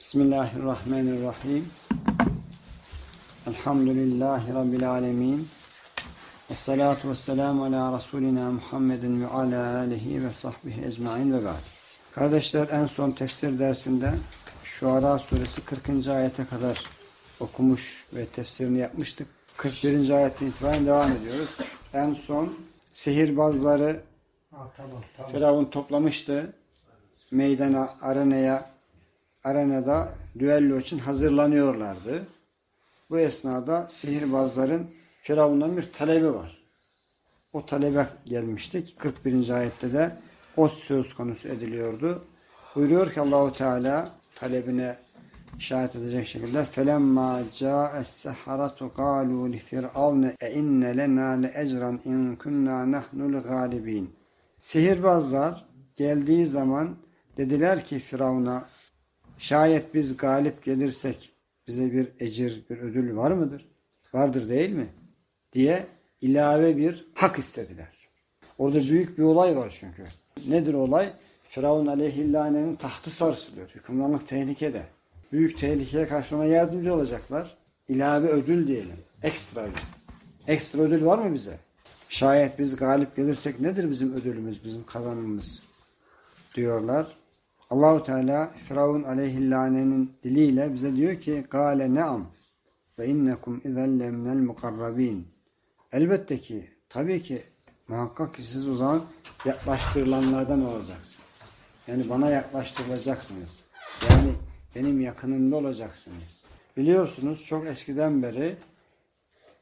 Bismillahirrahmanirrahim. Elhamdülillahi Rabbil alemin. Esselatu vesselamu ala Resulina Muhammedin ve ala alihi ve sahbihi ecmain ve ba'd. Kardeşler en son tefsir dersinde Şuara suresi 40. ayete kadar okumuş ve tefsirini yapmıştık. 41. ayetten itibaren devam ediyoruz. En son sihirbazları Ha, tamam, tamam. Firavun toplamıştı. Meydana, arenaya, arenada düello için hazırlanıyorlardı. Bu esnada sihirbazların Firavun'dan bir talebi var. O talebe gelmiştik. 41. ayette de o söz konusu ediliyordu. Buyuruyor ki Allahu Teala talebine işaret edecek şekilde felemma ca'es seharatu qalu li firavne e inne lena le ecran in kunna nahnul galibin. Sihirbazlar geldiği zaman dediler ki Firavun'a şayet biz galip gelirsek bize bir ecir, bir ödül var mıdır? Vardır değil mi? diye ilave bir hak istediler. Orada büyük bir olay var çünkü. Nedir olay? Firavun aleyhillanenin tahtı sarsılıyor. Hükümranlık tehlikede. Büyük tehlikeye karşı ona yardımcı olacaklar. İlave ödül diyelim. Ekstra ödül. Ekstra ödül var mı bize? Şayet biz galip gelirsek nedir bizim ödülümüz, bizim kazanımız diyorlar. Allahu Teala Firavun aleyhillanenin diliyle bize diyor ki Gale ne'am ve innekum izen lemnel mukarrabin. Elbette ki, tabii ki muhakkak ki siz o zaman yaklaştırılanlardan olacaksınız. Yani bana yaklaştırılacaksınız. Yani benim yakınımda olacaksınız. Biliyorsunuz çok eskiden beri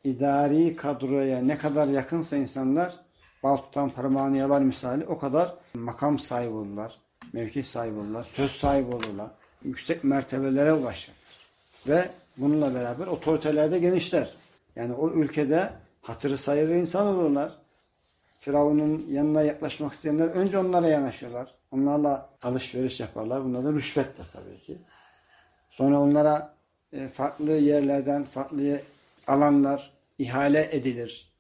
idari kadroya ne kadar yakınsa insanlar bal tutan parmağını yalar misali o kadar makam sahibi olurlar, mevki sahibi olurlar, söz sahibi olurlar, yüksek mertebelere ulaşırlar. Ve bununla beraber otoritelerde genişler. Yani o ülkede hatırı sayılır insan olurlar. Firavun'un yanına yaklaşmak isteyenler önce onlara yanaşıyorlar. Onlarla alışveriş yaparlar. Bunlar da rüşvettir tabii ki. Sonra onlara e, farklı yerlerden, farklı alanlar ihale edilir.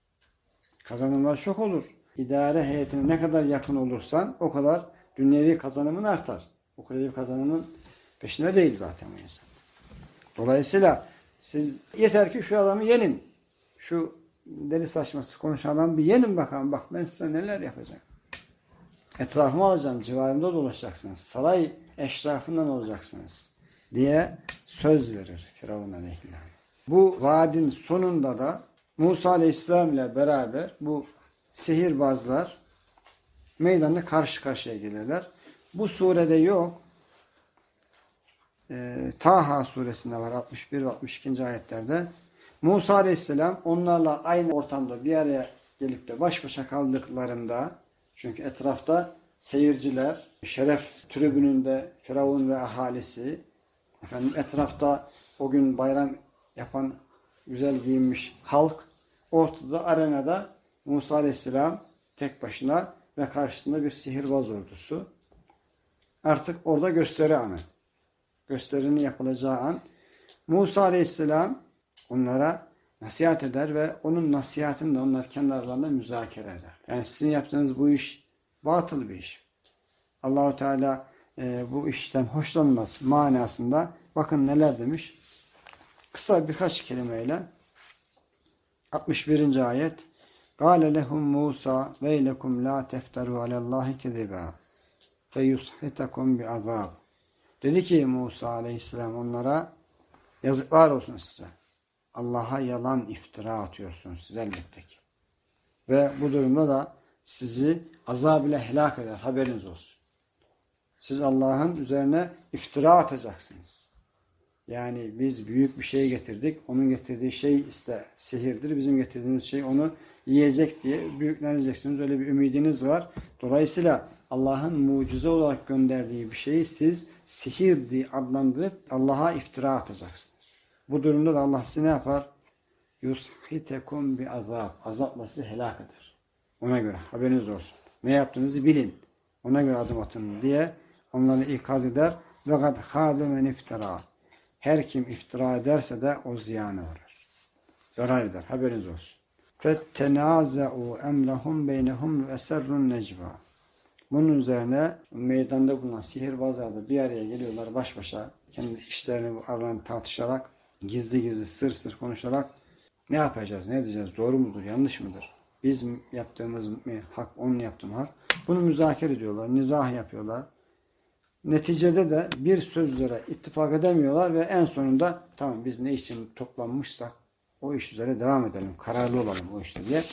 Kazanımlar çok olur. İdare heyetine ne kadar yakın olursan o kadar dünyevi kazanımın artar. Ukrevi kazanımın peşinde değil zaten o insan. Dolayısıyla siz yeter ki şu adamı yenin. Şu deli saçması konuşan adamı bir yenin bakalım. Bak ben size neler yapacağım. Etrafımı alacağım. Civarımda dolaşacaksınız. Saray eşrafından olacaksınız. Diye söz verir Firavun Aleyhisselam. Bu vaadin sonunda da Musa Aleyhisselam ile beraber bu sihirbazlar meydanda karşı karşıya gelirler. Bu surede yok. Ee, Taha suresinde var 61 ve 62. ayetlerde. Musa Aleyhisselam onlarla aynı ortamda bir araya gelip de baş başa kaldıklarında çünkü etrafta seyirciler, şeref tribününde Firavun ve ahalisi efendim etrafta o gün bayram yapan güzel giyinmiş halk ortada arenada Musa Aleyhisselam tek başına ve karşısında bir sihirbaz ordusu. Artık orada gösteri anı. Gösterinin yapılacağı an. Musa Aleyhisselam onlara nasihat eder ve onun nasihatini de onlar kendi aralarında müzakere eder. Yani sizin yaptığınız bu iş batıl bir iş. Allahu Teala e, bu işten hoşlanmaz manasında bakın neler demiş. Kısa birkaç kelimeyle 61. ayet Gale lehum Musa veylekum la tefteru alallahi keziba feyushitakum bi azab. Dedi ki Musa aleyhisselam onlara yazıklar olsun size. Allah'a yalan iftira atıyorsunuz siz elbette ki. Ve bu durumda da sizi azab ile helak eder. Haberiniz olsun. Siz Allah'ın üzerine iftira atacaksınız. Yani biz büyük bir şey getirdik. Onun getirdiği şey işte sihirdir. Bizim getirdiğimiz şey onu yiyecek diye büyükleneceksiniz. Öyle bir ümidiniz var. Dolayısıyla Allah'ın mucize olarak gönderdiği bir şeyi siz sihir diye adlandırıp Allah'a iftira atacaksınız. Bu durumda da Allah sizi ne yapar? Yushitekum bi azab. Azapla sizi helak eder. Ona göre haberiniz olsun. Ne yaptığınızı bilin. Ona göre adım atın diye onları ikaz eder. Ve kad men iftira. Her kim iftira ederse de o ziyana uğrar. Zarar eder. Haberiniz olsun. فَتَّنَازَعُوا اَمْرَهُمْ بَيْنَهُمْ وَسَرُّ النَّجْوَى Bunun üzerine meydanda bulunan sihirbazlar da bir araya geliyorlar baş başa. Kendi işlerini aralarında tartışarak, gizli gizli sır sır konuşarak ne yapacağız, ne edeceğiz, doğru mudur, yanlış mıdır? Biz mi yaptığımız mı hak, onun yaptığı mı hak? Bunu müzakere ediyorlar, nizah yapıyorlar. Neticede de bir sözlere ittifak edemiyorlar ve en sonunda tamam biz ne için toplanmışsak o iş üzere devam edelim, kararlı olalım o işte diye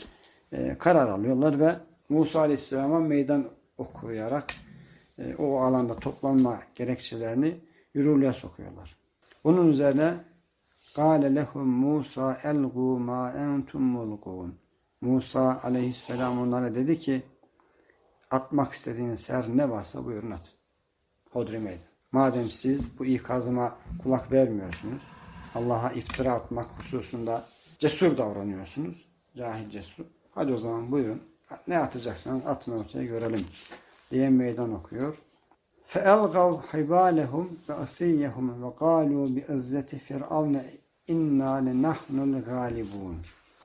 e, karar alıyorlar ve Musa Aleyhisselam'a meydan okuyarak e, o alanda toplanma gerekçelerini yürürlüğe sokuyorlar. Bunun üzerine قَالَ لَهُمْ Musa اَلْغُوا مَا اَنْتُمْ مُلْقُونَ Musa Aleyhisselam onlara dedi ki atmak istediğiniz her ne varsa buyurun atın. Hodri meydan. Madem siz bu ikazıma kulak vermiyorsunuz, Allah'a iftira atmak hususunda cesur davranıyorsunuz, cahil cesur. Hadi o zaman buyurun. Ne atacaksanız atın ortaya görelim diye meydan okuyor. فَاَلْغَوْ حِبَالَهُمْ وَأَسِيَّهُمْ وَقَالُوا بِعِزَّةِ فِرْعَوْنَ اِنَّا لَنَحْنُ الْغَالِبُونَ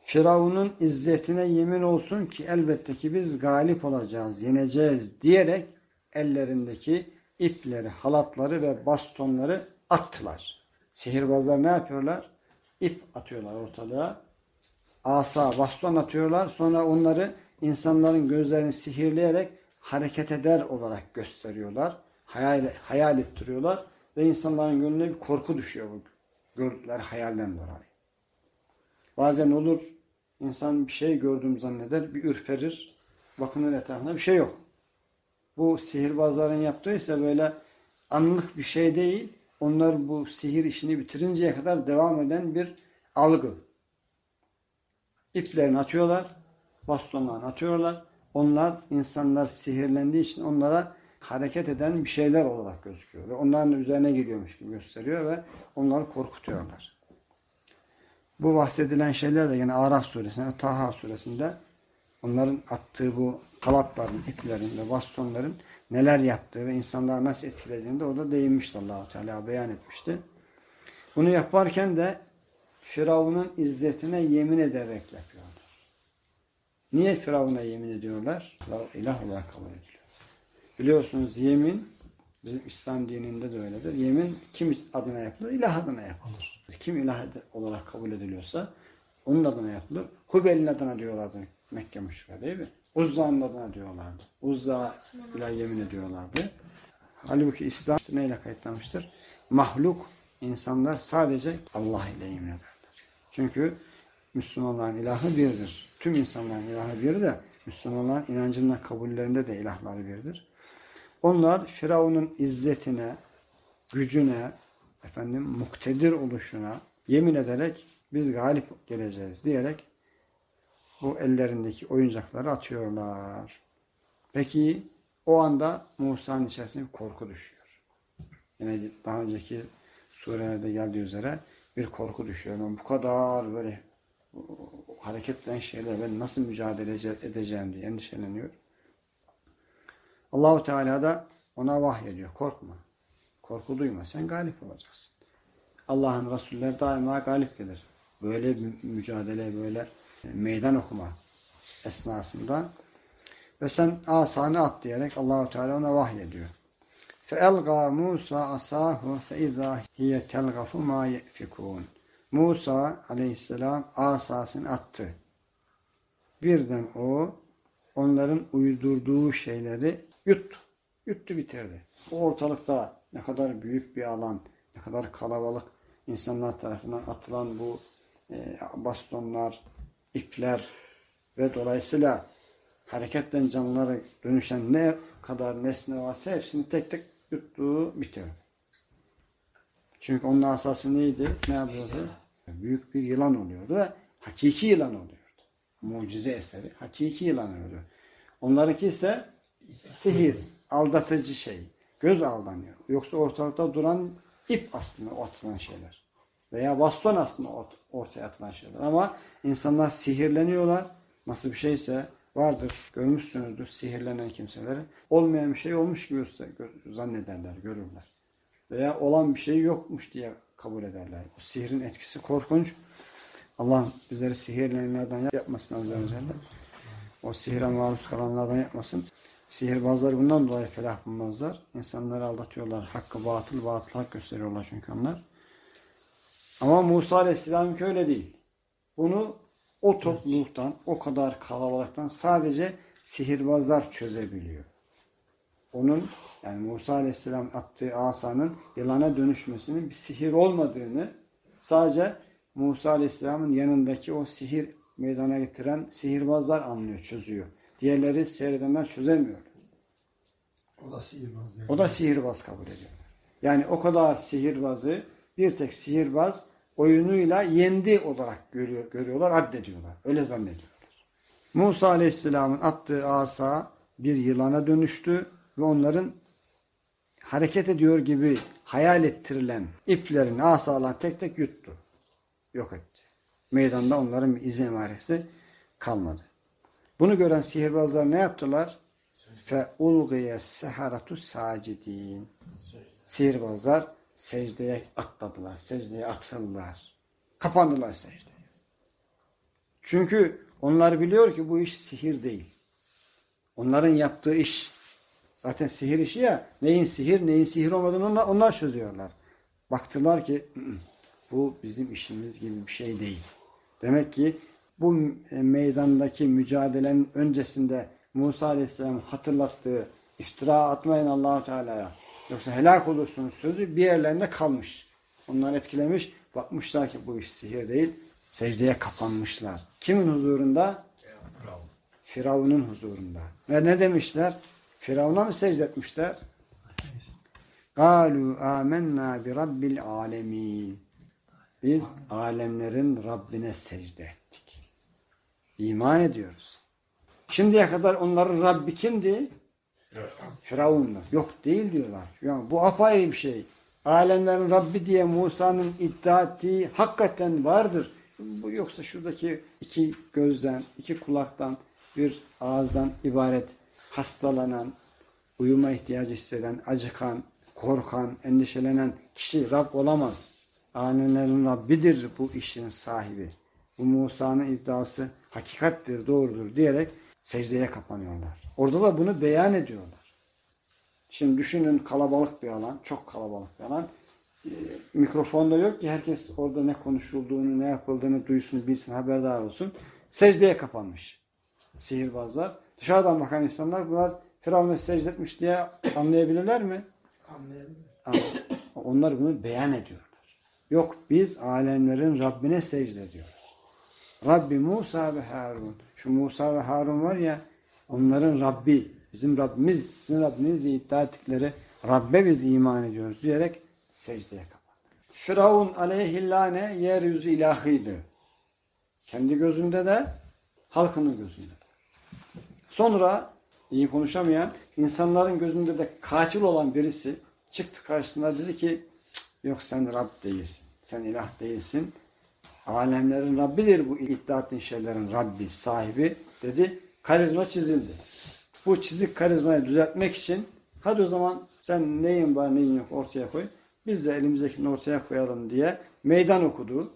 Firavun'un izzetine yemin olsun ki elbette ki biz galip olacağız, yeneceğiz diyerek ellerindeki ipleri, halatları ve bastonları attılar. Sihirbazlar ne yapıyorlar? İp atıyorlar ortalığa. Asa, baston atıyorlar. Sonra onları insanların gözlerini sihirleyerek hareket eder olarak gösteriyorlar. Hayal, hayal ettiriyorlar. Ve insanların gönlüne bir korku düşüyor bu gördükleri hayalden dolayı. Bazen olur insan bir şey gördüğüm zanneder, bir ürperir. Bakınır etrafında bir şey yok. Bu sihirbazların yaptığı ise böyle anlık bir şey değil. Onlar bu sihir işini bitirinceye kadar devam eden bir algı. İplerini atıyorlar, bastonlarını atıyorlar. Onlar insanlar sihirlendiği için onlara hareket eden bir şeyler olarak gözüküyor. Ve onların üzerine geliyormuş gibi gösteriyor ve onları korkutuyorlar. Bu bahsedilen şeyler de yine Araf suresinde, Taha suresinde onların attığı bu halatların, iplerin ve bastonların neler yaptığı ve insanlar nasıl etkilediğini de orada değinmişti Allahu Teala beyan etmişti. Bunu yaparken de Firavun'un izzetine yemin ederek yapıyorlar. Niye Firavun'a yemin ediyorlar? İlah olarak kabul ediliyor. Biliyorsunuz yemin bizim İslam dininde de öyledir. Yemin kim adına yapılır? İlah adına yapılır. Kim ilah olarak kabul ediliyorsa onun adına yapılır. Hubel'in adına diyorlardı Mekke müşrikleri değil mi? Uzza'nın adına diyorlardı. Uzza ile yemin ediyorlardı. Halbuki İslam neyle kayıtlamıştır? Mahluk insanlar sadece Allah ile yemin ederler. Çünkü Müslümanların ilahı birdir. Tüm insanların ilahı bir de Müslümanların inancında kabullerinde de ilahları birdir. Onlar Firavun'un izzetine, gücüne, efendim muktedir oluşuna yemin ederek biz galip geleceğiz diyerek bu ellerindeki oyuncakları atıyorlar. Peki o anda Musa'nın içerisinde bir korku düşüyor. Yine daha önceki surelerde geldiği üzere bir korku düşüyor. Ben bu kadar böyle hareket eden şeyler ben nasıl mücadele edeceğim diye endişeleniyor. Allahu Teala da ona vahyediyor. Korkma. Korku duyma. Sen galip olacaksın. Allah'ın Resulleri daima galip gelir. Böyle mücadele, böyle meydan okuma esnasında ve sen asanı at diyerek Allahu Teala ona vahyediyor. فَاَلْغَى Musa asahu فَاِذَا هِيَ تَلْغَفُ مَا يَفِكُونَ Musa aleyhisselam asasını attı. Birden o onların uydurduğu şeyleri yuttu. Yuttu bitirdi. O ortalıkta ne kadar büyük bir alan, ne kadar kalabalık insanlar tarafından atılan bu e, bastonlar, ipler ve dolayısıyla hareketten canlılara dönüşen ne kadar nesne varsa hepsini tek tek yuttuğu bitirdi. Çünkü onun asası neydi? Ne yapıyordu? Büyük bir yılan oluyordu ve hakiki yılan oluyordu. Mucize eseri. Hakiki yılan oluyordu. Onlarınki ise sihir, aldatıcı şey. Göz aldanıyor. Yoksa ortalıkta duran ip aslında o atılan şeyler. Veya baston aslında ortaya atılan şeyler. Ama insanlar sihirleniyorlar. Nasıl bir şeyse vardır. Görmüşsünüzdür sihirlenen kimseleri. Olmayan bir şey olmuş gibi zannederler, görürler. Veya olan bir şey yokmuş diye kabul ederler. O sihrin etkisi korkunç. Allah bizleri sihirlenenlerden yapmasın ve Celle. O sihre maruz kalanlardan yapmasın. Sihirbazlar bundan dolayı felah bulmazlar. İnsanları aldatıyorlar. Hakkı batıl, batıl hak gösteriyorlar çünkü onlar. Ama Musa Aleyhisselam öyle değil. Bunu o topluluktan, o kadar kalabalıktan sadece sihirbazlar çözebiliyor. Onun yani Musa Aleyhisselam attığı asanın yılana dönüşmesinin bir sihir olmadığını sadece Musa Aleyhisselam'ın yanındaki o sihir meydana getiren sihirbazlar anlıyor, çözüyor. Diğerleri seyredenler çözemiyor. O da sihirbaz. O da sihirbaz kabul ediyor. Yani o kadar sihirbazı bir tek sihirbaz oyunuyla yendi olarak görüyor, görüyorlar, addediyorlar. Öyle zannediyorlar. Musa Aleyhisselam'ın attığı asa bir yılana dönüştü ve onların hareket ediyor gibi hayal ettirilen iplerini asalan tek tek yuttu. Yok etti. Meydanda onların bir iz emaresi kalmadı. Bunu gören sihirbazlar ne yaptılar? Fe ulgiye seharatu sacidin. Sihirbazlar secdeye atladılar. Secdeye atıldılar. Kapandılar secdeye. Çünkü onlar biliyor ki bu iş sihir değil. Onların yaptığı iş zaten sihir işi ya. Neyin sihir, neyin sihir olmadığını onlar, onlar çözüyorlar. Baktılar ki "Hı hı, bu bizim işimiz gibi bir şey değil. Demek ki bu meydandaki mücadelenin öncesinde Musa Aleyhisselam hatırlattığı iftira atmayın Allahu Teala'ya yoksa helak olursunuz sözü bir yerlerinde kalmış. Onlar etkilemiş. Bakmışlar ki bu iş sihir değil. Secdeye kapanmışlar. Kimin huzurunda? Firavun'un huzurunda. Ve ne demişler? Firavun'a mı secde etmişler? Galu amennâ bi rabbil alemin. Biz alemlerin Rabbine secde ettik. İman ediyoruz. Şimdiye kadar onların Rabbi kimdi? Firavun'du. Yok değil diyorlar. Yani bu apayrı bir şey. Alemlerin Rabbi diye Musa'nın iddia ettiği hakikaten vardır. Bu yoksa şuradaki iki gözden, iki kulaktan, bir ağızdan ibaret hastalanan, uyuma ihtiyacı hisseden, acıkan, korkan, endişelenen kişi Rab olamaz. Alemlerin Rabbidir bu işin sahibi. Bu Musa'nın iddiası hakikattir, doğrudur diyerek secdeye kapanıyorlar. Orada da bunu beyan ediyorlar. Şimdi düşünün kalabalık bir alan, çok kalabalık bir alan. Ee, mikrofon da yok ki herkes orada ne konuşulduğunu, ne yapıldığını duysun, bilsin, haberdar olsun. Secdeye kapanmış sihirbazlar. Dışarıdan bakan insanlar bunlar Firavun'a secde etmiş diye anlayabilirler mi? Anlayabilir. Onlar bunu beyan ediyorlar. Yok biz alemlerin Rabbine secde ediyoruz. Rabbi Musa ve Harun. Şu Musa ve Harun var ya onların Rabbi, bizim Rabbimiz, sizin Rabbiniz diye iddia ettikleri Rabbe biz iman ediyoruz diyerek secdeye kapandı. Firavun aleyhillâne yeryüzü ilahıydı. Kendi gözünde de halkının gözünde de. Sonra iyi konuşamayan insanların gözünde de katil olan birisi çıktı karşısına dedi ki "Cık, yok sen Rab değilsin. Sen ilah değilsin. Alemlerin Rabbidir bu iddia ettiğin şeylerin Rabbi, sahibi dedi. Karizma çizildi. Bu çizik karizmayı düzeltmek için hadi o zaman sen neyin var neyin yok ortaya koy. Biz de elimizdekini ortaya koyalım diye meydan okudu.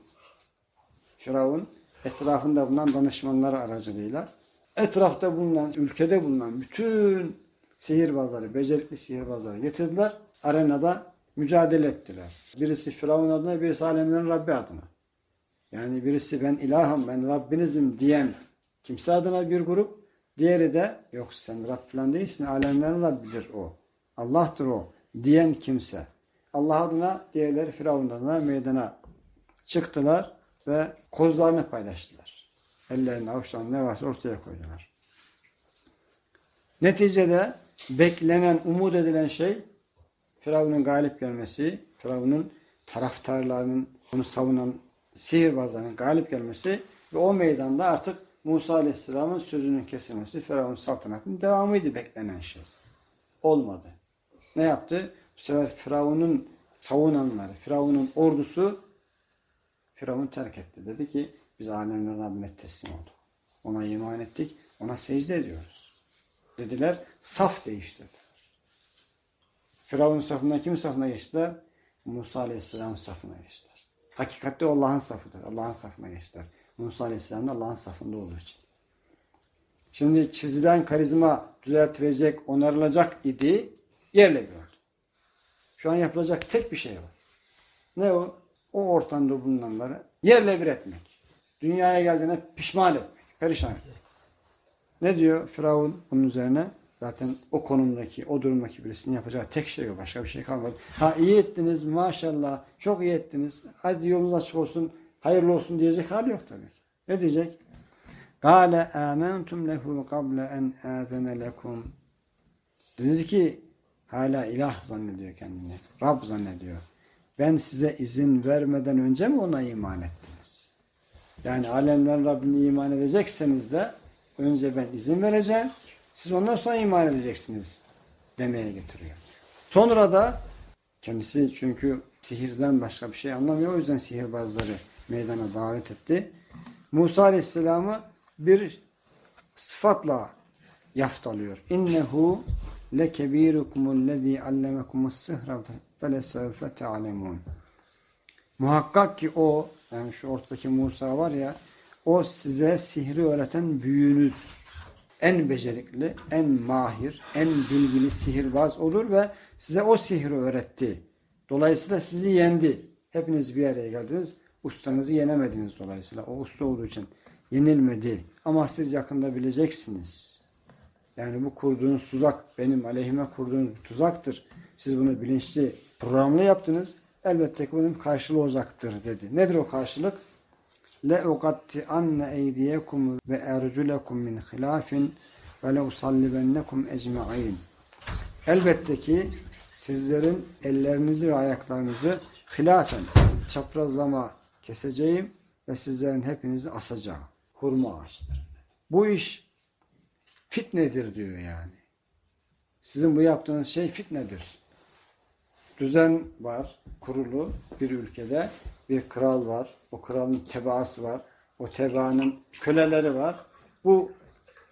Firavun etrafında bulunan danışmanları aracılığıyla etrafta bulunan, ülkede bulunan bütün sihirbazları, becerikli sihirbazları getirdiler. Arenada mücadele ettiler. Birisi Firavun adına, birisi alemlerin Rabbi adına. Yani birisi ben ilahım, ben Rabbinizim diyen kimse adına bir grup. Diğeri de yok sen Rab falan değilsin, alemlerin Rabbidir o. Allah'tır o diyen kimse. Allah adına, diğerleri Firavun adına meydana çıktılar ve kozlarını paylaştılar. Ellerinde avuçlarında ne varsa ortaya koydular. Neticede beklenen, umut edilen şey Firavun'un galip gelmesi, Firavun'un taraftarlarının, onu savunan sihirbazların galip gelmesi ve o meydanda artık Musa Aleyhisselam'ın sözünün kesilmesi Firavun saltanatının devamıydı beklenen şey. Olmadı. Ne yaptı? Bu sefer Firavun'un savunanları, Firavun'un ordusu Firavun terk etti. Dedi ki biz alemlerin Rabbine teslim olduk. Ona iman ettik. Ona secde ediyoruz. Dediler. Saf değiştirdiler. Firavun safından kimin safına geçtiler? Musa Aleyhisselam'ın safına geçtiler. Hakikatte Allah'ın safıdır. Allah'ın safına geçtiler. Musa Aleyhisselam da Allah'ın safında olduğu için. Şimdi çizilen karizma düzeltilecek, onarılacak idi. Yerle oldu. Şu an yapılacak tek bir şey var. Ne o? O ortamda bulunanları yerle bir etmek. Dünyaya geldiğine pişman etmek, perişan etmek. Ne diyor Firavun bunun üzerine? Zaten o konumdaki, o durumdaki birisinin yapacağı tek şey o. Başka bir şey kalmadı. Ha iyi ettiniz maşallah. Çok iyi ettiniz. Hadi yolunuz açık olsun. Hayırlı olsun diyecek hali yok tabii. Ne diyecek? Kale amentum lehu kable en azene lekum. Dedi ki hala ilah zannediyor kendini. Rab zannediyor. Ben size izin vermeden önce mi ona iman ettiniz? Yani alemlerin Rabbine iman edecekseniz de önce ben izin vereceğim. Siz ondan sonra iman edeceksiniz demeye getiriyor. Sonra da kendisi çünkü sihirden başka bir şey anlamıyor. O yüzden sihirbazları meydana davet etti. Musa Aleyhisselam'ı bir sıfatla yaftalıyor. İnnehu lekebirukumul allemakumus sihra felesevfe te'alemun. Muhakkak ki o yani şu ortadaki Musa var ya o size sihri öğreten büyüğünüz. En becerikli, en mahir, en bilgili sihirbaz olur ve size o sihri öğretti. Dolayısıyla sizi yendi. Hepiniz bir araya geldiniz. Ustanızı yenemediniz dolayısıyla. O usta olduğu için yenilmedi. Ama siz yakında bileceksiniz. Yani bu kurduğunuz tuzak benim aleyhime kurduğunuz tuzaktır. Siz bunu bilinçli, programlı yaptınız. Elbette ki bunun karşılığı olacaktır dedi. Nedir o karşılık? Le uqatti anne eydiyekum ve erculekum min hilafin ve le usallibennekum ecma'in. Elbette ki sizlerin ellerinizi ve ayaklarınızı hilafen çaprazlama keseceğim ve sizlerin hepinizi asacağım. Hurma ağaçlarında. Bu iş fitnedir diyor yani. Sizin bu yaptığınız şey fitnedir. Düzen var, kurulu bir ülkede bir kral var. O kralın tebaası var. O tebaanın köleleri var. Bu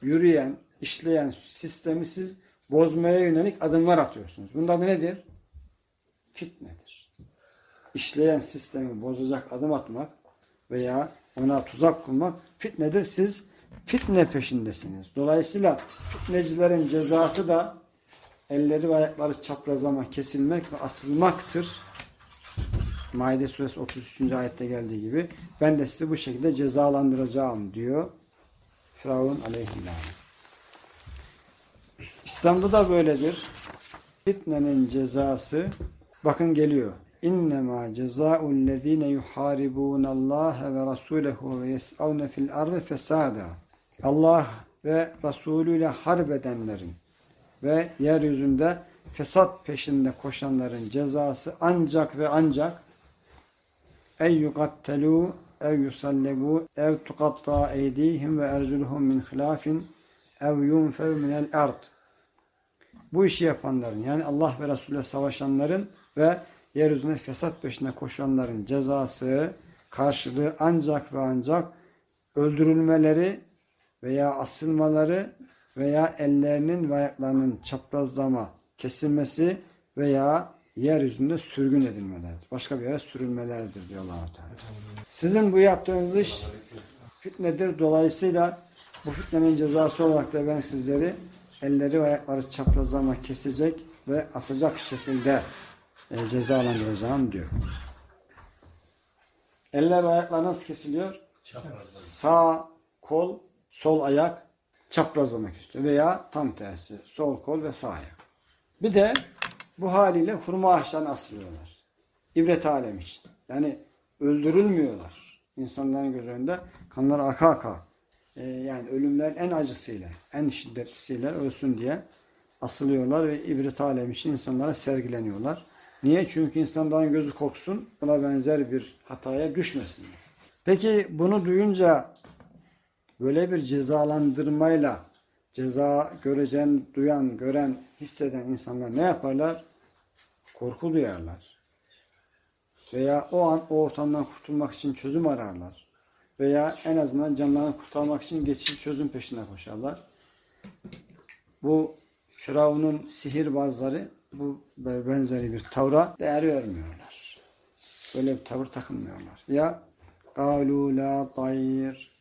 yürüyen, işleyen sistemi siz bozmaya yönelik adımlar atıyorsunuz. Bunun adı nedir? Fitnedir. İşleyen sistemi bozacak adım atmak veya ona tuzak kurmak fitnedir. Siz fitne peşindesiniz. Dolayısıyla fitnecilerin cezası da elleri ve ayakları çaprazlama kesilmek ve asılmaktır. Maide suresi 33. ayette geldiği gibi ben de sizi bu şekilde cezalandıracağım diyor Firavun aleyhisselam. İslam'da da böyledir. Fitnenin cezası bakın geliyor. İnnemâ cezâullezîne yuhâribûnallâhe ve rasûlehu ve yes'avne fil ardı fesâdâ. Allah ve Resulü ile harp edenlerin ve yeryüzünde fesat peşinde koşanların cezası ancak ve ancak ey yuqattelu ev yusallebu ev tuqatta eydihim ve erzuluhum min hilafin ev yunfev minel ard. Bu işi yapanların yani Allah ve Resulü'yle savaşanların ve yeryüzünde fesat peşinde koşanların cezası karşılığı ancak ve ancak öldürülmeleri veya asılmaları veya ellerinin ve ayaklarının çaprazlama kesilmesi veya yeryüzünde sürgün edilmeleridir. Başka bir yere sürülmelerdir diyor allah Teala. Sizin bu yaptığınız iş fitnedir. Dolayısıyla bu fitnenin cezası olarak da ben sizleri elleri ve ayakları çaprazlama kesecek ve asacak şekilde e, cezalandıracağım diyor. Eller ve ayaklar nasıl kesiliyor? Sağ kol, sol ayak çaprazlamak istiyor. Veya tam tersi. Sol kol ve sağ ayak. Bir de bu haliyle hurma ağaçlarına asılıyorlar. İbret alem için. Yani öldürülmüyorlar. İnsanların göz önünde kanları aka aka. Ee, yani ölümlerin en acısıyla, en şiddetlisiyle ölsün diye asılıyorlar ve ibret alem için insanlara sergileniyorlar. Niye? Çünkü insanların gözü korksun, buna benzer bir hataya düşmesinler. Peki bunu duyunca böyle bir cezalandırmayla ceza göreceğini duyan, gören, hisseden insanlar ne yaparlar? Korku duyarlar. Veya o an o ortamdan kurtulmak için çözüm ararlar. Veya en azından canlarını kurtarmak için geçici çözüm peşine koşarlar. Bu Firavun'un sihirbazları bu benzeri bir tavra değer vermiyorlar. Böyle bir tavır takınmıyorlar. Ya galu la tayir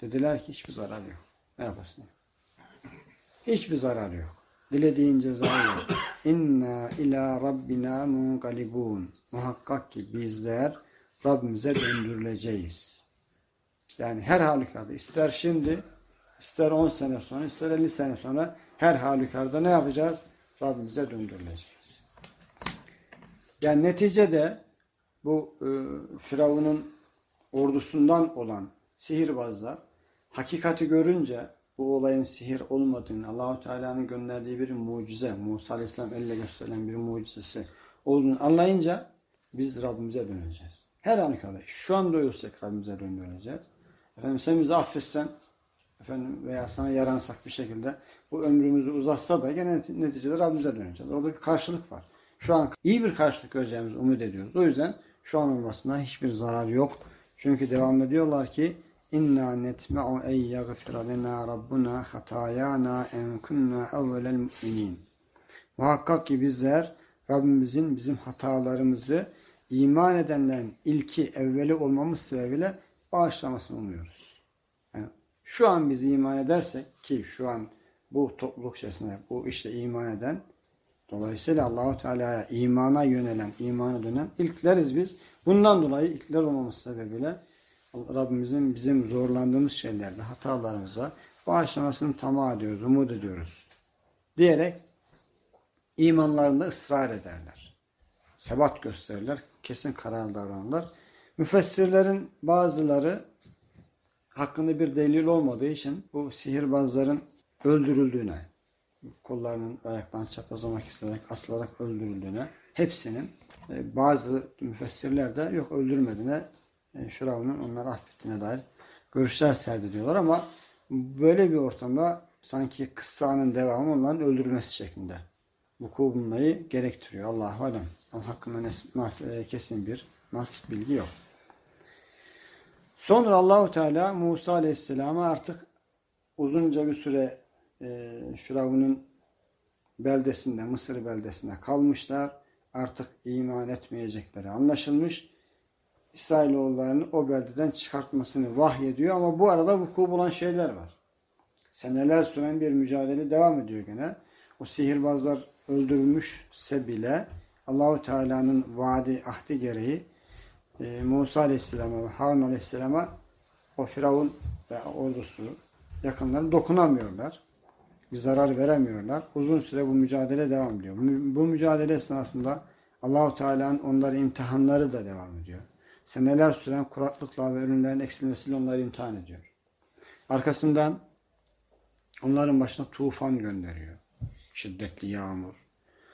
dediler ki hiçbir zarar yok. Ne yaparsın? Hiçbir zarar yok. Dilediğin cezayı yok. İnna ila rabbina munqalibun. Muhakkak ki bizler Rabbimize döndürüleceğiz. Yani her halükarda ister şimdi, ister 10 sene sonra, ister 50 sene sonra her halükarda ne yapacağız? Rabbimize döndürüleceğiz. Yani neticede bu e, Firavun'un ordusundan olan sihirbazlar hakikati görünce bu olayın sihir olmadığını, Allahu Teala'nın gönderdiği bir mucize, Musa Aleyhisselam elle gösterilen bir mucizesi olduğunu anlayınca biz Rabbimize döneceğiz. Her an kadar. Şu anda ölsek Rabbimize döndüreceğiz. Efendim sen bizi affetsen efendim veya sana yaransak bir şekilde bu ömrümüzü uzatsa da gene neticede Rabbimize döneceğiz. Orada bir karşılık var. Şu an iyi bir karşılık göreceğimizi umut ediyoruz. O yüzden şu an olmasına hiçbir zarar yok. Çünkü devam ediyorlar ki İnna netme'u en yaghfira lena rabbuna hatayana en kunna evvelel mu'minin. Muhakkak ki bizler Rabbimizin bizim hatalarımızı iman edenlerin ilki evveli olmamız sebebiyle bağışlamasını umuyoruz. Şu an biz iman edersek ki şu an bu topluluk içerisinde bu işte iman eden dolayısıyla Allahu Teala'ya imana yönelen, imana dönen ilkleriz biz. Bundan dolayı ilkler olmamız sebebiyle Rabbimizin bizim zorlandığımız şeylerde, hatalarımıza bağışlamasını tamah ediyoruz, umut ediyoruz. Diyerek imanlarında ısrar ederler. Sebat gösterirler, kesin karar davranırlar. Müfessirlerin bazıları hakkında bir delil olmadığı için bu sihirbazların öldürüldüğüne, kollarının ayaklarını çaprazlamak istenerek asılarak öldürüldüğüne, hepsinin e, bazı müfessirler de yok öldürmediğine, e, Firavun'un onları affettiğine dair görüşler serdediyorlar ama böyle bir ortamda sanki kıssanın devamı onların öldürülmesi şeklinde vuku bulmayı gerektiriyor. Allahu alem. Ama hakkında e, kesin bir nasip bilgi yok. Sonra Allahu Teala Musa Aleyhisselam'a artık uzunca bir süre e, Firavun'un beldesinde, Mısır beldesinde kalmışlar. Artık iman etmeyecekleri anlaşılmış. İsrailoğullarını o beldeden çıkartmasını vahyediyor ama bu arada vuku bulan şeyler var. Seneler süren bir mücadele devam ediyor gene. O sihirbazlar öldürülmüşse bile Allahu Teala'nın vaadi ahdi gereği e, Musa Aleyhisselam'a ve Harun Aleyhisselam'a o Firavun ve ordusu yakınları dokunamıyorlar. Bir zarar veremiyorlar. Uzun süre bu mücadele devam ediyor. Bu mücadele esnasında Allahu Teala'nın onları imtihanları da devam ediyor. Seneler süren kuraklıkla ve ürünlerin eksilmesiyle onları imtihan ediyor. Arkasından onların başına tufan gönderiyor. Şiddetli yağmur.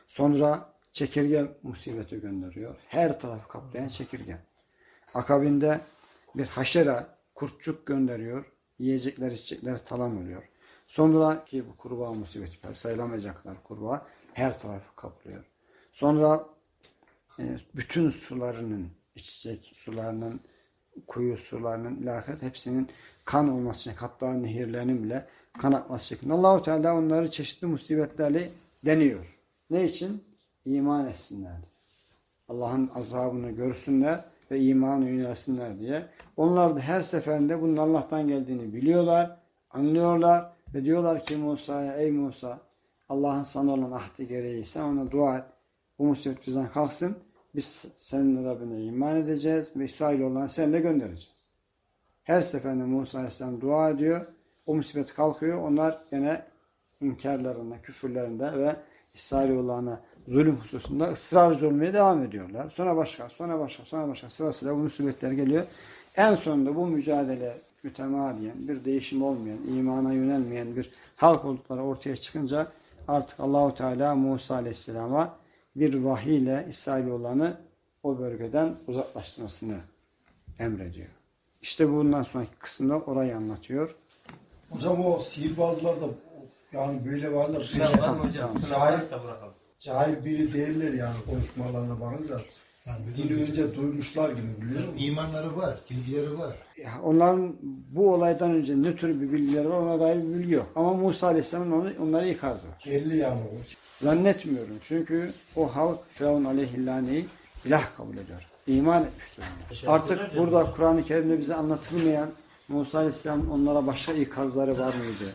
Sonra çekirge musibeti gönderiyor. Her tarafı kaplayan çekirge. Akabinde bir haşere, kurtçuk gönderiyor. Yiyecekler, içecekler talan oluyor. Sonra ki bu kurbağa musibeti sayılamayacak kurbağa her tarafı kaplıyor. Sonra e, bütün sularının, içecek sularının, kuyu sularının ilahir hepsinin kan olması şeklinde, hatta nehirlerinin bile kan akması şeklinde. Allahu Teala onları çeşitli musibetlerle deniyor. Ne için? İman etsinler. Allah'ın azabını görsünler ve imanı yönelsinler diye. Onlar da her seferinde bunun Allah'tan geldiğini biliyorlar, anlıyorlar ve diyorlar ki Musa'ya ey Musa Allah'ın sana olan ahdi gereği sen ona dua et. Bu musibet bizden kalksın. Biz senin Rabbine iman edeceğiz ve İsrailoğullarını seninle göndereceğiz. Her seferinde Musa Aleyhisselam dua ediyor. O musibet kalkıyor. Onlar gene inkarlarında, küfürlerinde ve İsrailoğullarına zulüm hususunda ısrarcı olmaya devam ediyorlar. Sonra başka, sonra başka, sonra başka sırasıyla bu musibetler geliyor. En sonunda bu mücadele mütemadiyen, bir değişim olmayan, imana yönelmeyen bir halk oldukları ortaya çıkınca artık Allahu Teala Musa Aleyhisselam'a bir vahiy ile İsrailoğullarını o bölgeden uzaklaştırmasını emrediyor. İşte bundan sonraki kısımda orayı anlatıyor. Hocam o sihirbazlar da yani böyle varlar. Sınav var mı hocam? Tamam. Sınav varsa bırakalım. Cahil biri değiller yani konuşmalarına bakınca. Yani Dini biliyor önce duymuşlar gibi biliyor musun? İmanları var, bilgileri var. Ya Onların bu olaydan önce ne tür bir bilgileri var ona dair bir bilgi yok. Ama Musa Aleyhisselam'ın onu, onlara ikazı var. Belli yani o. Zannetmiyorum çünkü o halk Firavun aleyhillaneyi ilah kabul ediyor. İman etmiştir onlar. Artık burada Kur'an-ı Kerim'de bize anlatılmayan Musa Aleyhisselam'ın onlara başka ikazları var mıydı?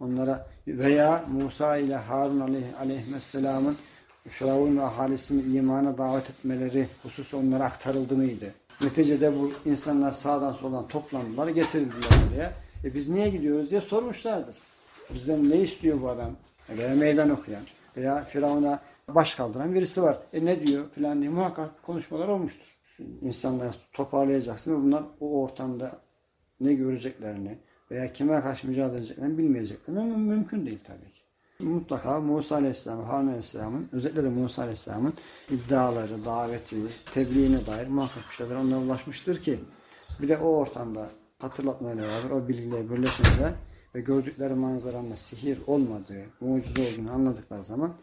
Onlara veya Musa ile Harun aleyh, aleyhisselamın Firavun ve ahalisini imana davet etmeleri husus onlara aktarıldı mıydı? Neticede bu insanlar sağdan soldan toplandılar, getirildiler buraya. E biz niye gidiyoruz diye sormuşlardır. Bizden ne istiyor bu adam? Veya meydan okuyan veya Firavun'a baş kaldıran birisi var. E ne diyor filan diye muhakkak konuşmalar olmuştur. İnsanları toparlayacaksın ve bunlar o ortamda ne göreceklerini veya kime karşı mücadele edeceklerini bilmeyecekler. Müm- Mümkün değil tabii ki. Mutlaka Musa Aleyhisselam, Harun Aleyhisselam'ın, özellikle de Musa Aleyhisselam'ın iddiaları, daveti, tebliğine dair muhakkak bir şeyler onlara ulaşmıştır ki bir de o ortamda hatırlatmayla beraber o bilgileri birleşince ve gördükleri manzaranın sihir olmadığı, mucize olduğunu anladıkları zaman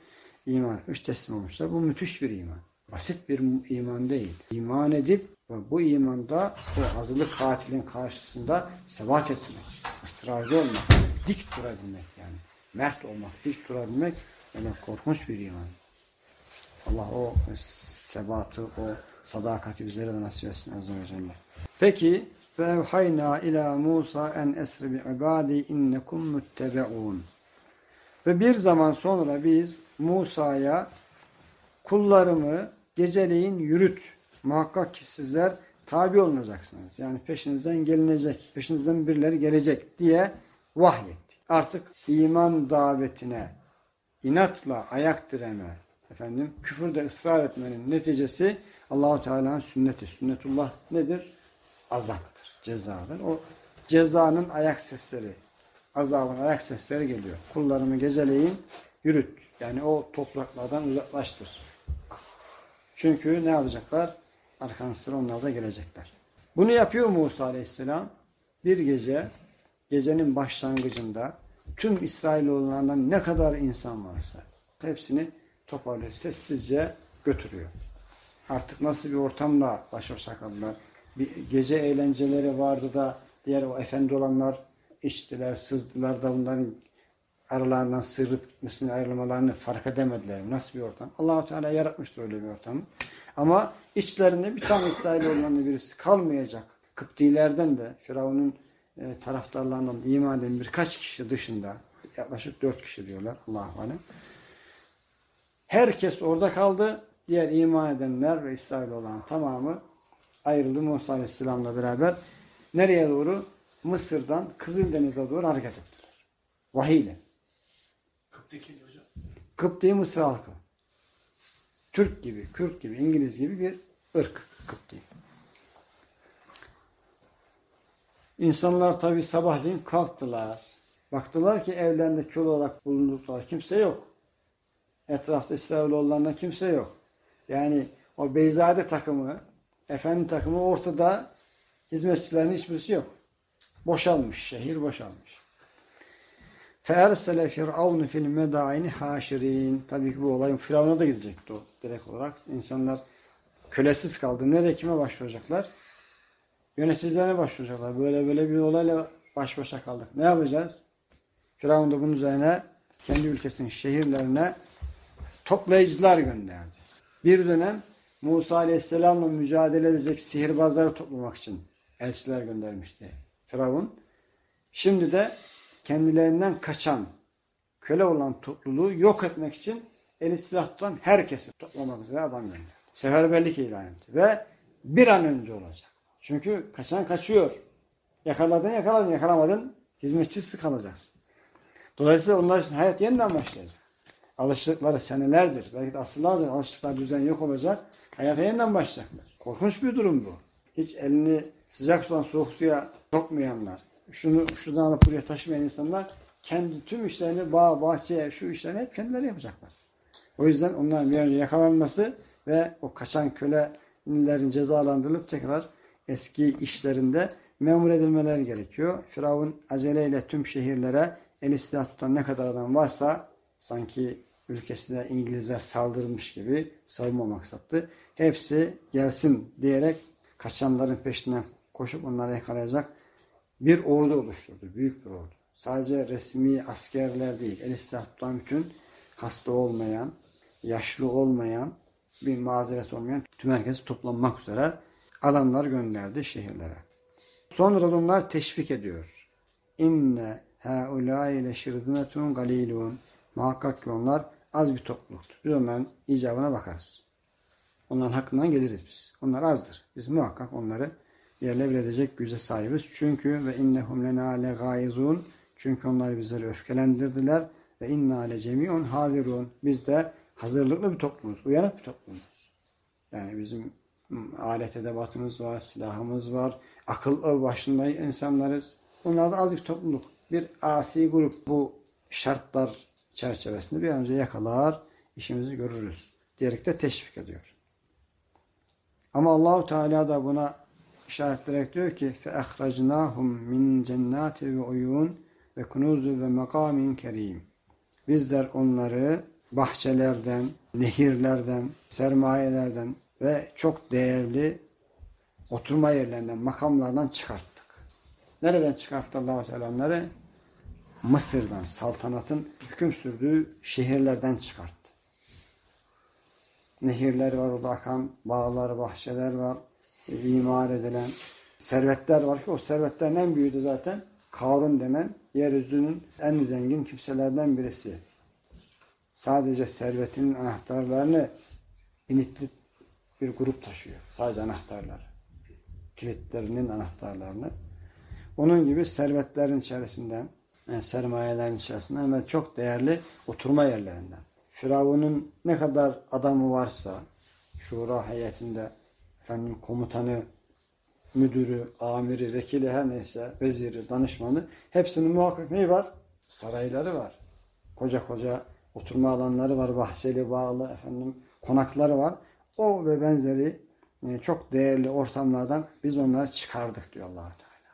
iman etmiş, teslim olmuşlar. Bu müthiş bir iman. Basit bir iman değil. İman edip ve bu imanda o azılı katilin karşısında sebat etmek, ısrarcı olmak, dik durabilmek yani. Mert olmak, dik durabilmek yani korkunç bir iman. Allah o sebatı, o sadakati bizlere de nasip etsin Azze ve Celle. Peki فَاَوْحَيْنَا ila Musa en esri bi ibadi innekum muttebe'un. Ve bir zaman sonra biz Musa'ya kullarımı geceleyin yürüt. Muhakkak ki sizler tabi olunacaksınız. Yani peşinizden gelinecek, peşinizden birileri gelecek diye vahyetti. Artık iman davetine inatla ayak direme, efendim küfürde ısrar etmenin neticesi Allahu Teala'nın sünneti. Sünnetullah nedir? Azaptır, cezadır. O cezanın ayak sesleri, azabın ayak sesleri geliyor. Kullarımı geceleyin yürüt. Yani o topraklardan uzaklaştır. Çünkü ne yapacaklar? Arkan sıra onlar da gelecekler. Bunu yapıyor Musa Aleyhisselam. Bir gece, gecenin başlangıcında tüm İsrailoğullarından ne kadar insan varsa hepsini toparlıyor. Sessizce götürüyor. Artık nasıl bir ortamla baş başa kaldılar. Bir gece eğlenceleri vardı da diğer o efendi olanlar içtiler, sızdılar da bunların aralarından sıyrılıp gitmesini, ayrılmalarını fark edemediler. Nasıl bir ortam? Allahu Teala yaratmıştır öyle bir ortamı. Ama içlerinde bir tane İsrailoğullarından birisi kalmayacak. Kıptilerden de Firavun'un e, taraftarlarından iman eden birkaç kişi dışında yaklaşık dört kişi diyorlar Allahu alem. Herkes orada kaldı. Diğer iman edenler ve İsrailoğulların tamamı ayrıldı Musa Aleyhisselam'la beraber. Nereye doğru? Mısır'dan Kızıldeniz'e doğru hareket ettiler. Vahiy ile. Kıpteki hocam. Kıpti Mısır halkı. Türk gibi, Kürt gibi, İngiliz gibi bir ırk Kıpti. İnsanlar tabi sabahleyin kalktılar. Baktılar ki evlerinde kül olarak bulundukları kimse yok. Etrafta İsrailoğullarından kimse yok. Yani o Beyzade takımı, efendi takımı ortada hizmetçilerin hiçbirisi yok. Boşalmış, şehir boşalmış. Fersele firavun fil medaini haşirin. Tabii ki bu olay Firavun'a da gidecekti o direkt olarak. İnsanlar kölesiz kaldı. Nereye kime başvuracaklar? Yöneticilerine başvuracaklar. Böyle böyle bir olayla baş başa kaldık. Ne yapacağız? Firavun da bunun üzerine kendi ülkesinin şehirlerine toplayıcılar gönderdi. Bir dönem Musa Aleyhisselam'la mücadele edecek sihirbazları toplamak için elçiler göndermişti Firavun. Şimdi de kendilerinden kaçan, köle olan topluluğu yok etmek için eli silah tutan herkesi toplamak üzere adam gönderdi. Seferberlik ilan etti. Ve bir an önce olacak. Çünkü kaçan kaçıyor. Yakaladın yakaladın yakalamadın hizmetçisi kalacaksın. Dolayısıyla onlar için hayat yeniden başlayacak. Alıştıkları senelerdir. Belki de asırlardır alıştıkları düzen yok olacak. Hayata yeniden başlayacaklar. Korkunç bir durum bu. Hiç elini sıcak sudan soğuk suya sokmayanlar, şunu şuradan alıp buraya taşımayan insanlar kendi tüm işlerini bağ, bahçeye, şu işlerini hep kendileri yapacaklar. O yüzden onların bir önce yakalanması ve o kaçan kölelerin cezalandırılıp tekrar eski işlerinde memur edilmeleri gerekiyor. Firavun aceleyle tüm şehirlere eli silah tutan ne kadar adam varsa sanki ülkesine İngilizler saldırmış gibi savunma maksatlı. Hepsi gelsin diyerek kaçanların peşinden koşup onları yakalayacak bir ordu oluşturdu. Büyük bir ordu. Sadece resmi askerler değil, el silah tutan bütün hasta olmayan, yaşlı olmayan, bir mazeret olmayan tüm herkesi toplanmak üzere adamlar gönderdi şehirlere. Sonra onlar teşvik ediyor. İnne haulâi leşirdmetun galilun. Muhakkak ki onlar az bir topluluktur. Biz onların icabına bakarız. Onların hakkından geliriz biz. Onlar azdır. Biz muhakkak onları yerle bir edecek güce sahibiz. Çünkü ve innehum lena legâizûn. Çünkü onlar bizleri öfkelendirdiler. Ve inna le cemi'un hadirun. Biz de hazırlıklı bir toplumuz. Uyanık bir toplumuz. Yani bizim hmm, alet edebatımız var, silahımız var. Akıllı başında insanlarız. Onlar da az bir topluluk. Bir asi grup bu şartlar çerçevesinde bir an önce yakalar, işimizi görürüz. Diyerek de teşvik ediyor. Ama Allahu Teala da buna işaret ederek diyor ki فَاَخْرَجْنَاهُمْ مِنْ جَنَّاتِ وَعُيُونَ ve kunuzu ve makamin kerim. Bizler onları bahçelerden, nehirlerden, sermayelerden ve çok değerli oturma yerlerinden, makamlardan çıkarttık. Nereden çıkarttı Allah-u Teala onları? Mısır'dan, saltanatın hüküm sürdüğü şehirlerden çıkarttı. Nehirler var, orada akan bağlar, bahçeler var, e, imar edilen servetler var ki o servetlerin en büyüğü de zaten Karun denen yeryüzünün en zengin kimselerden birisi. Sadece servetinin anahtarlarını initli bir grup taşıyor. Sadece anahtarları. Kilitlerinin anahtarlarını. Onun gibi servetlerin içerisinden, yani sermayelerin içerisinden ve çok değerli oturma yerlerinden. Firavun'un ne kadar adamı varsa, şura heyetinde efendim komutanı, müdürü, amiri, vekili her neyse, veziri, danışmanı hepsinin muhakkak neyi var? Sarayları var. Koca koca oturma alanları var, bahçeli, bağlı, efendim konakları var. O ve benzeri e, çok değerli ortamlardan biz onları çıkardık diyor allah Teala.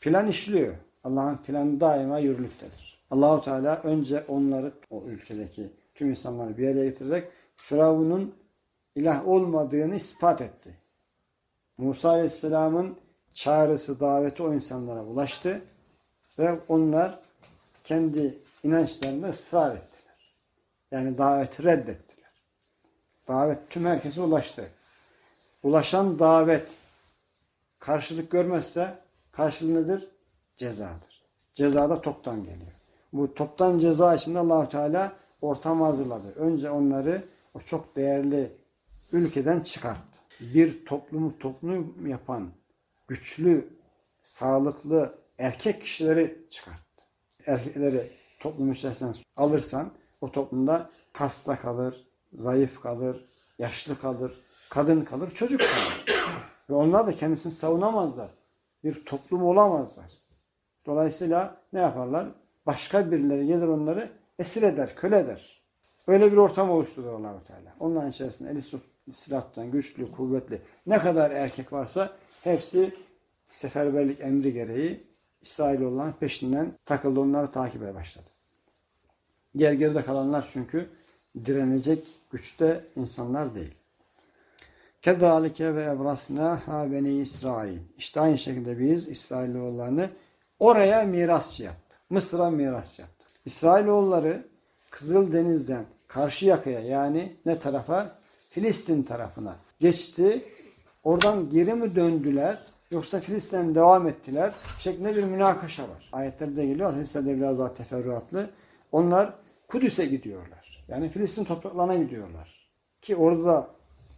Plan işliyor. Allah'ın planı daima yürürlüktedir. Allahu Teala önce onları o ülkedeki tüm insanları bir araya getirerek Firavun'un ilah olmadığını ispat etti. Musa Aleyhisselam'ın çağrısı, daveti o insanlara ulaştı ve onlar kendi inançlarında ısrar ettiler. Yani daveti reddettiler. Davet tüm herkese ulaştı. Ulaşan davet karşılık görmezse karşılığı nedir? Cezadır. Ceza da toptan geliyor. Bu toptan ceza için de Allahu Teala ortam hazırladı. Önce onları o çok değerli ülkeden çıkarttı. Bir toplumu toplum yapan güçlü, sağlıklı erkek kişileri çıkarttı. Erkekleri toplum içerisinden alırsan o toplumda hasta kalır, zayıf kalır, yaşlı kalır, kadın kalır, çocuk kalır. Ve onlar da kendisini savunamazlar. Bir toplum olamazlar. Dolayısıyla ne yaparlar? Başka birileri gelir onları esir eder, köle eder. Öyle bir ortam oluşturuyor allah Teala. Onların içerisinde eli silah güçlü, kuvvetli ne kadar erkek varsa hepsi seferberlik emri gereği İsrailoğulların peşinden takıldı. Onları takibe başladı. Diğer geride kalanlar çünkü direnecek güçte insanlar değil. Kezalike ve evrasna ha beni İsrail. İşte aynı şekilde biz İsrailoğullarını oraya mirasçı yaptık. Mısır'a mirasçı yaptık. İsrailoğulları Kızıldeniz'den karşı yakaya yani ne tarafa? Filistin tarafına geçti. Oradan geri mi döndüler yoksa Filistin'e devam ettiler şeklinde bir münakaşa var. Ayetlerde geliyor. Hadislerde biraz daha teferruatlı. Onlar Kudüs'e gidiyorlar. Yani Filistin topraklarına gidiyorlar. Ki orada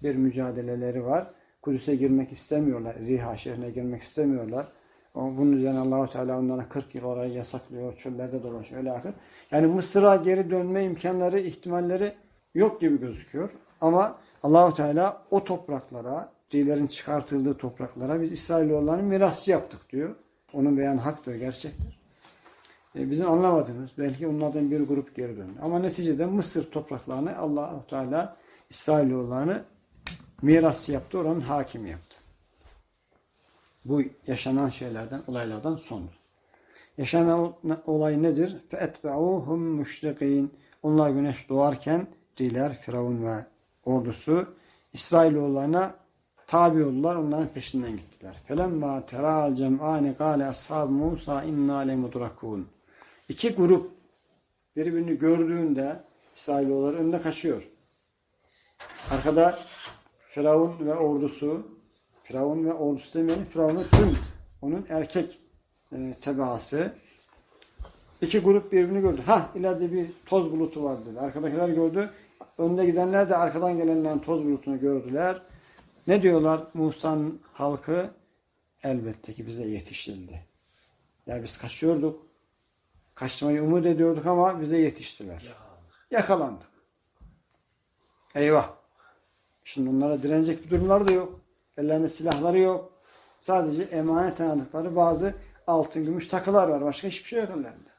bir mücadeleleri var. Kudüs'e girmek istemiyorlar. Riha şehrine girmek istemiyorlar. Bunun üzerine Allahu Teala onlara 40 yıl orayı yasaklıyor. Çöllerde dolaşıyor. Öyle akır. Yani Mısır'a geri dönme imkanları, ihtimalleri yok gibi gözüküyor. Ama Allahu Teala o topraklara, dilerin çıkartıldığı topraklara biz İsrailoğullarını mirasçı yaptık diyor. Onun beyan haktır, gerçektir. E, bizim anlamadığımız belki onlardan bir grup geri döndü. Ama neticede Mısır topraklarını Allahu Teala İsrailoğullarını mirasçı yaptı, oranın hakimi yaptı Bu yaşanan şeylerden, olaylardan sonra. Yaşanan olay nedir? فَاَتْبَعُوهُمْ مُشْرِقِينَ Onlar güneş doğarken diler Firavun ve ordusu İsrailoğullarına tabi oldular. Onların peşinden gittiler. فَلَمَّا تَرَى الْجَمْعَانِ قَالَ أَصْحَابُ مُوسَى اِنَّا لَمُدْرَكُونَ İki grup birbirini gördüğünde İsrailoğulları önüne kaçıyor. Arkada Firavun ve ordusu Firavun ve ordusu demeyelim. Firavun'un tüm onun erkek e, tebaası İki grup birbirini gördü. Ha ileride bir toz bulutu var dedi. Arkadakiler gördü. Önde gidenler de arkadan gelenlerin toz bulutunu gördüler. Ne diyorlar Musa'nın halkı? Elbette ki bize yetişildi. Ya biz kaçıyorduk. Kaçmayı umut ediyorduk ama bize yetiştiler. Yakalandık. Eyvah. Şimdi onlara direnecek bir durumları da yok. Ellerinde silahları yok. Sadece emanet aldıkları bazı altın, gümüş takılar var. Başka hiçbir şey yok ellerinde.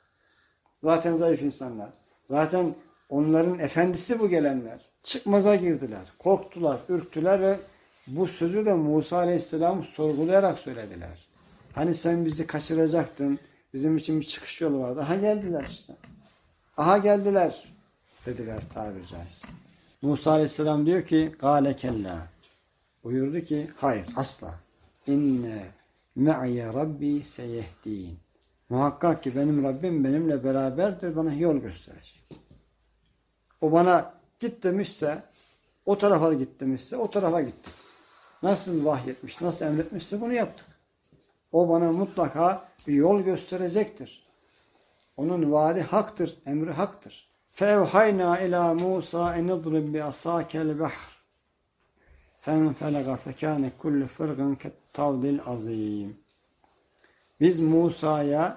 Zaten zayıf insanlar. Zaten onların efendisi bu gelenler. Çıkmaza girdiler. Korktular, ürktüler ve bu sözü de Musa Aleyhisselam sorgulayarak söylediler. Hani sen bizi kaçıracaktın. Bizim için bir çıkış yolu vardı. Aha geldiler işte. Aha geldiler dediler tabiri caizse. Musa Aleyhisselam diyor ki Gale kella. Buyurdu ki hayır asla. İnne me'ye rabbi seyehdin. Muhakkak ki benim Rabbim benimle beraberdir bana yol gösterecek. O bana git demişse o tarafa git demişse o tarafa gittik. Nasıl vahyetmiş, nasıl emretmişse bunu yaptık. O bana mutlaka bir yol gösterecektir. Onun vaadi haktır, emri haktır. فَاَوْحَيْنَا اِلَى مُوسَى اَنْ اضْرِبْ بِأَصَاكَ الْبَحْرِ فَاَنْفَلَغَ فَكَانَ كُلُّ فِرْغٍ كَالْتَوْدِ الْعَظِيمِ Biz Musa'ya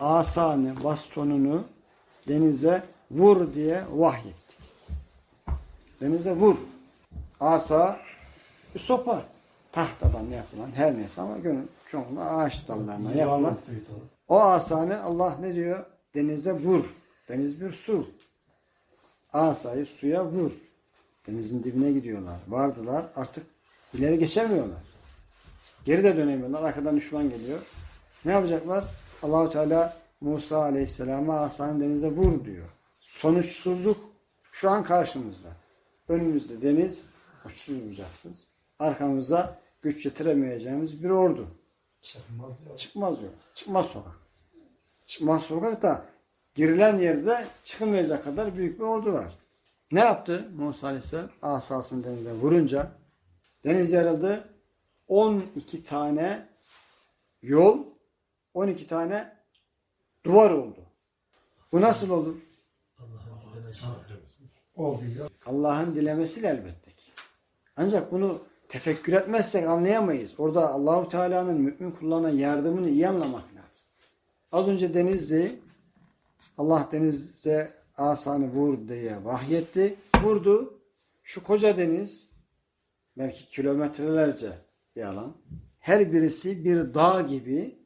asanı, bastonunu denize vur diye vahyettik. Denize vur. Asa bir sopa. Tahtadan yapılan her neyse ama gönül çoğunluğu ağaç dallarına yapılan. O asanı Allah ne diyor? Denize vur. Deniz bir su. Asayı suya vur. Denizin dibine gidiyorlar. Vardılar. Artık ileri geçemiyorlar. Geri de dönemiyorlar. Arkadan düşman geliyor. Ne yapacaklar? Allahu Teala Musa Aleyhisselam'a asanı denize vur diyor. Sonuçsuzluk şu an karşımızda. Önümüzde deniz, uçsuz bucaksız. Arkamıza güç yetiremeyeceğimiz bir ordu. Çıkmaz ya. Çıkmaz yok. Çıkmaz sokak. Çıkmaz sokak da girilen yerde çıkılmayacak kadar büyük bir ordu var. Ne yaptı Musa Aleyhisselam? Asasını denize vurunca deniz yarıldı. 12 tane yol, 12 tane duvar oldu. Bu nasıl olur? Oldu ya. Allah'ın dilemesiyle elbette ki. Ancak bunu tefekkür etmezsek anlayamayız. Orada Allahu Teala'nın mümin kullarına yardımını iyi anlamak lazım. Az önce denizdi. Allah denize asanı vur diye vahyetti. Vurdu. Şu koca deniz belki kilometrelerce bir alan. Her birisi bir dağ gibi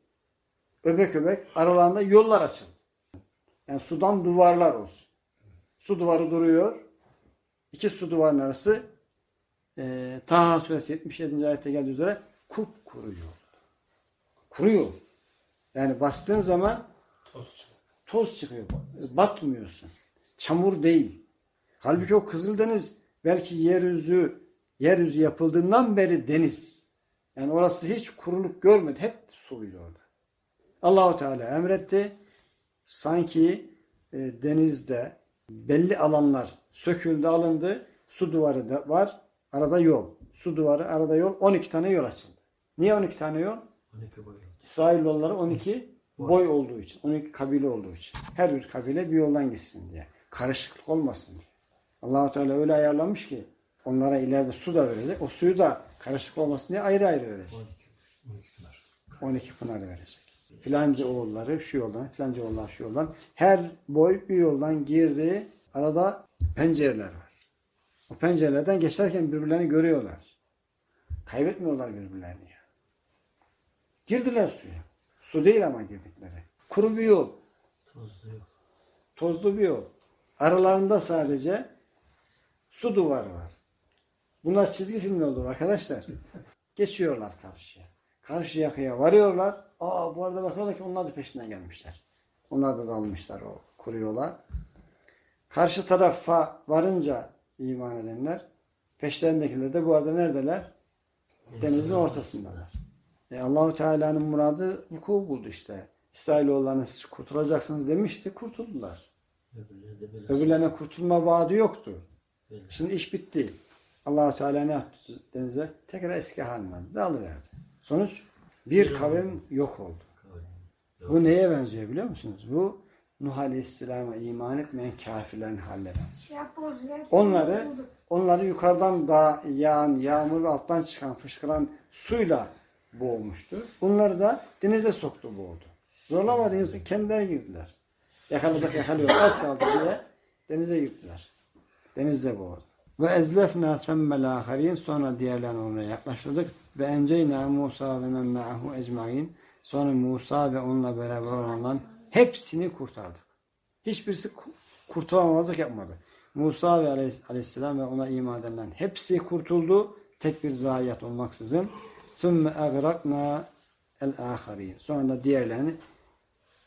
öbek öbek aralarında yollar açıldı. Yani sudan duvarlar olsun. Su duvarı duruyor. İki su duvarının arası e, Taha suresi 77. ayette geldiği üzere kupkuru yol. Kuru yol. Yani bastığın zaman toz çıkıyor. Batmıyorsun. Çamur değil. Halbuki o Kızıldeniz belki yeryüzü yeryüzü yapıldığından beri deniz. Yani orası hiç kuruluk görmedi. Hep suluydu orada. Allahu Teala emretti. Sanki e, denizde belli alanlar söküldü, alındı. Su duvarı da var. Arada yol. Su duvarı, arada yol. 12 tane yol açıldı. Niye 12 tane yol? İsrailoğulları 12 boy olduğu için. 12 kabile olduğu için. Her bir kabile bir yoldan gitsin diye. Karışıklık olmasın diye. Allahu Teala öyle ayarlamış ki onlara ileride su da verecek. O suyu da karışık olmasın diye ayrı ayrı verecek. 12 pınar verecek. Filanca oğulları şu yoldan, filanca oğullar şu yoldan. Her boy bir yoldan girdi. Arada pencereler var. O pencerelerden geçerken birbirlerini görüyorlar. Kaybetmiyorlar birbirlerini. ya. Girdiler suya. Su değil ama girdikleri. Kuru bir yol. Tozlu bir yol. Aralarında sadece su duvarı var. Bunlar çizgi filmde olur arkadaşlar. Geçiyorlar karşıya. Karşı yakaya varıyorlar. Aa bu arada bakıyorlar ki onlar da peşinden gelmişler. Onlar da dalmışlar o kuru yola. Karşı tarafa varınca iman edenler peşlerindekiler de bu arada neredeler? Denizin ortasındalar. E Allahu Teala'nın muradı vuku buldu işte. İsrailoğullarına siz kurtulacaksınız demişti. Kurtuldular. Öbürlerine kurtulma vaadi yoktu. Şimdi iş bitti. Allahu Teala ne yaptı denize? Tekrar eski haline aldı. Alıverdi. Sonuç bir kavim yok oldu. Bu neye benziyor biliyor musunuz? Bu Nuh Aleyhisselam'a iman etmeyen kafirlerin halleri. Onları Onları onları yukarıdan da yağan, yağmur ve alttan çıkan, fışkıran suyla boğmuştu. Bunları da denize soktu boğdu. Zorlamadı insan, kendileri girdiler. Yakaladık yakalıyoruz, az kaldı diye denize girdiler. Denizde boğdu. Ve ezlefna themmel aharin sonra diğerlerini oraya yaklaştırdık ve enceyna Musa ve men ma'ahu ecmain sonra Musa ve onunla beraber olanların hepsini kurtardık. Hiçbirisi ku- kurtulamamazlık yapmadı. Musa ve aleyh- aleyhisselam ve ona iman edenlerin hepsi kurtuldu. Tek bir zayiat olmaksızın. ثُمَّ اَغْرَقْنَا الْآخَرِينَ Sonra da diğerlerini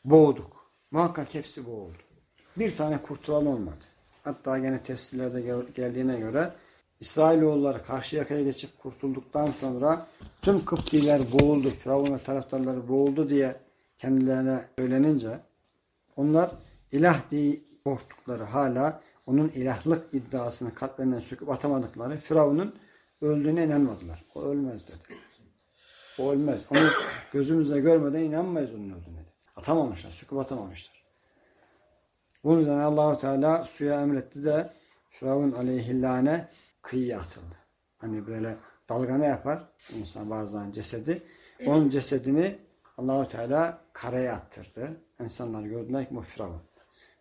boğduk. Muhakkak hepsi boğuldu. Bir tane kurtulan olmadı. Hatta gene tefsirlerde gel- geldiğine göre İsrailoğulları karşı yakaya geçip kurtulduktan sonra tüm Kıptiler boğuldu, Firavun ve taraftarları boğuldu diye kendilerine söylenince onlar ilah diye korktukları hala onun ilahlık iddiasını kalplerinden söküp atamadıkları Firavun'un öldüğüne inanmadılar. O ölmez dedi. O ölmez. Onu gözümüzle görmeden inanmayız onun öldüğüne dedi. Atamamışlar, söküp atamamışlar. Bunun üzerine Allahu Teala suya emretti de Firavun aleyhillâne kıyıya atıldı. Hani böyle dalgana yapar insan bazen cesedi. Onun cesedini Allahu Teala karaya attırdı. İnsanlar gördüler ki bu Firavun.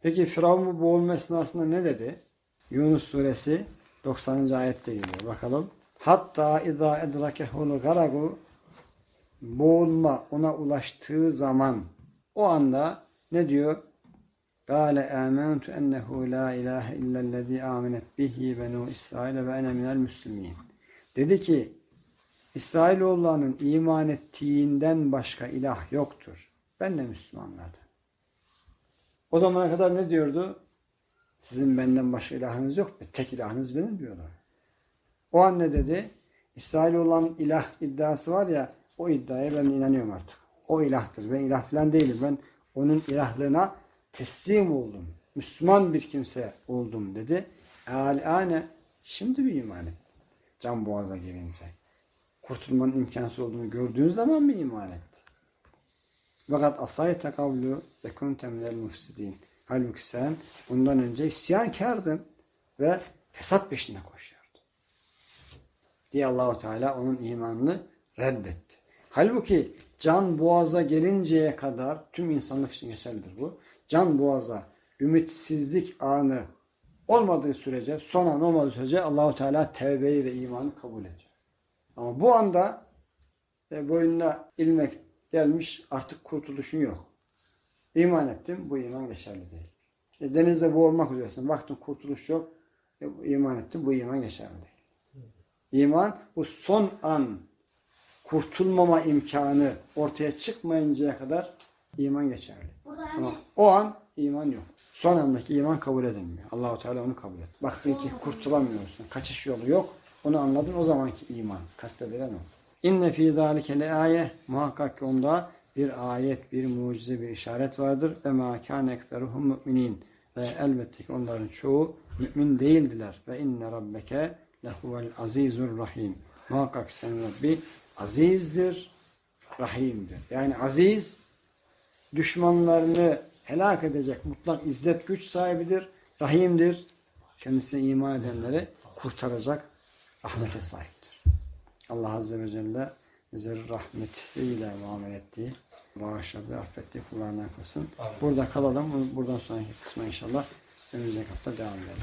Peki Firavun bu boğulma esnasında ne dedi? Yunus suresi 90. ayette geliyor. Bakalım. Hatta izâ edrakehul garagu boğulma ona ulaştığı zaman o anda ne diyor? Kâle âmentu ennehu la ilahe illellezî âmenet bihi benû İsrail ve ene minel müslimîn. Dedi ki İsrailoğullarının iman ettiğinden başka ilah yoktur. Ben de Müslümanlardım. O zamana kadar ne diyordu? Sizin benden başka ilahınız yok mu? Tek ilahınız benim diyorlar. O an ne dedi? İsrailoğulların ilah iddiası var ya o iddiaya ben inanıyorum artık. O ilahtır. Ben ilah falan değilim. Ben onun ilahlığına teslim oldum. Müslüman bir kimse oldum dedi. Alane şimdi bir iman ettim. Can boğaza gelince. Kurtulmanın imkansız olduğunu gördüğün zaman mı iman etti? Fakat asayte kavlu ve kunte minel mufsidin. Halbuki sen bundan önce isyankardın ve fesat peşinde koşuyordun. Diye Allahu Teala onun imanını reddetti. Halbuki can boğaza gelinceye kadar tüm insanlık için geçerlidir bu. Can boğaza ümitsizlik anı olmadığı sürece, son an olmadığı sürece Allahu Teala tevbeyi ve imanı kabul ediyor. Ama bu anda e, boynuna ilmek gelmiş artık kurtuluşun yok. İman ettim bu iman geçerli değil. E, denizde boğulmak üzeresin. Baktın kurtuluş yok. E, iman ettim bu iman geçerli değil. İman bu son an kurtulmama imkanı ortaya çıkmayıncaya kadar iman geçerli. Burada Ama hani o an iman yok. Son andaki iman kabul edilmiyor. Allahu Teala onu kabul et. Baktın ki kurtulamıyorsun. Kaçış yolu yok. Onu anladın o zamanki iman. Kastedilen o. İnne fî zâlike le ayet. Muhakkak ki onda bir ayet, bir mucize, bir işaret vardır. Ve mâ kâne ekseruhum müminin. Ve elbette ki onların çoğu mümin değildiler. Ve inne rabbeke lehuvel azizur rahim. Muhakkak senin Rabbi azizdir, rahimdir. Yani aziz, düşmanlarını helak edecek mutlak izzet güç sahibidir, rahimdir. Kendisine iman edenleri kurtaracak rahmete sahiptir. Allah Azze ve Celle bizleri rahmetiyle muamele ettiği, bağışladığı, affettiği kullarından kılsın. Burada kalalım. Buradan sonraki kısma inşallah önümüzdeki hafta devam edelim.